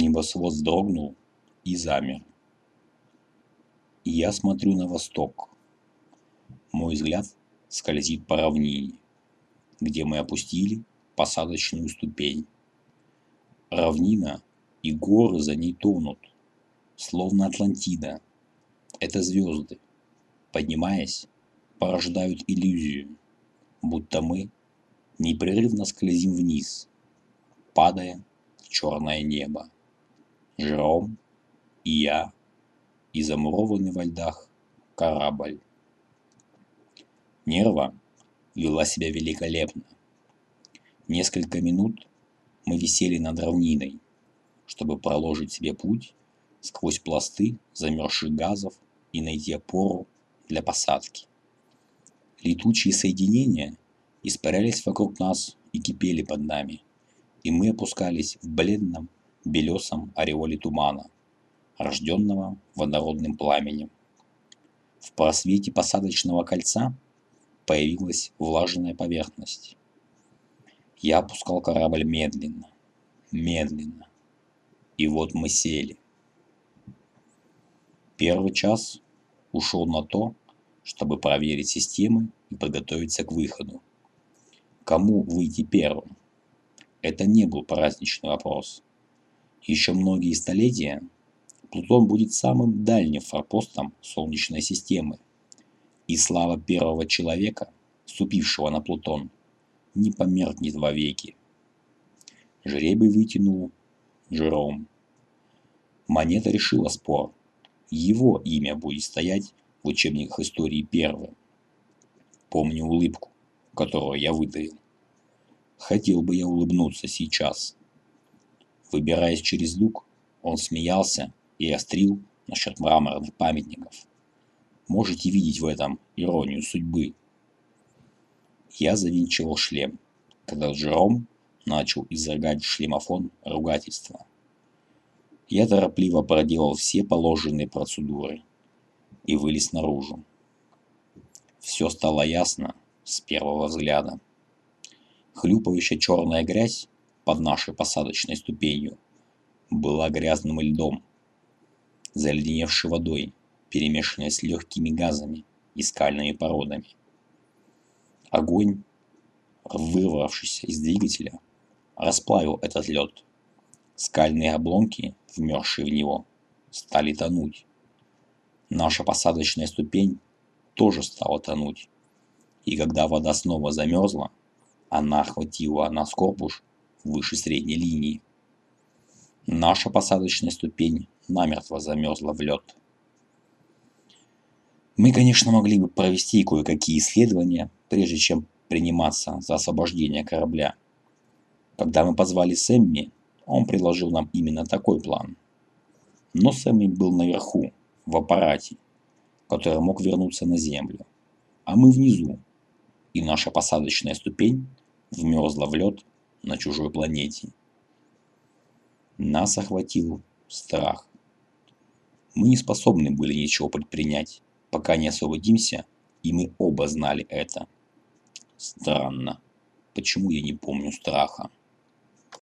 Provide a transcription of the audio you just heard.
Небосвод вздрогнул и замер. Я смотрю на восток. Мой взгляд скользит по равнине, где мы опустили посадочную ступень. Равнина и горы за ней тонут, словно Атлантида. Это звезды, поднимаясь, порождают иллюзию, будто мы непрерывно скользим вниз, падая в черное небо. Жером и я, и замурованный во льдах корабль. Нерва вела себя великолепно. Несколько минут мы висели над равниной, чтобы проложить себе путь сквозь пласты замерзших газов и найти опору для посадки. Летучие соединения испарялись вокруг нас и кипели под нами, и мы опускались в бледном белесом ореоле тумана, рожденного водородным пламенем. В просвете посадочного кольца появилась влажная поверхность. Я опускал корабль медленно, медленно. И вот мы сели. Первый час ушел на то, чтобы проверить системы и подготовиться к выходу. Кому выйти первым? Это не был праздничный вопрос. Еще многие столетия Плутон будет самым дальним форпостом Солнечной системы, и слава первого человека, ступившего на Плутон, не померкнет вовеки. Жребий вытянул Жером. Монета решила спор. Его имя будет стоять в учебниках истории первым. Помню улыбку, которую я выдавил. Хотел бы я улыбнуться сейчас. Выбираясь через люк, он смеялся и острил насчет мраморных памятников. Можете видеть в этом иронию судьбы. Я завинчивал шлем, когда Джером начал изрыгать в шлемофон ругательства. Я торопливо проделал все положенные процедуры и вылез наружу. Все стало ясно с первого взгляда. Хлюпающая черная грязь под нашей посадочной ступенью была грязным льдом, заледеневшей водой, перемешанной с легкими газами и скальными породами. Огонь, вырвавшийся из двигателя, расплавил этот лед. Скальные обломки, вмерзшие в него, стали тонуть. Наша посадочная ступень тоже стала тонуть. И когда вода снова замерзла, она охватила нас корпус выше средней линии. Наша посадочная ступень намертво замерзла в лед. Мы, конечно, могли бы провести кое-какие исследования, прежде чем приниматься за освобождение корабля. Когда мы позвали Сэмми, он предложил нам именно такой план. Но Сэмми был наверху, в аппарате, который мог вернуться на Землю, а мы внизу, и наша посадочная ступень вмерзла в лед на чужой планете. Нас охватил страх. Мы не способны были ничего предпринять, пока не освободимся, и мы оба знали это. Странно. Почему я не помню страха?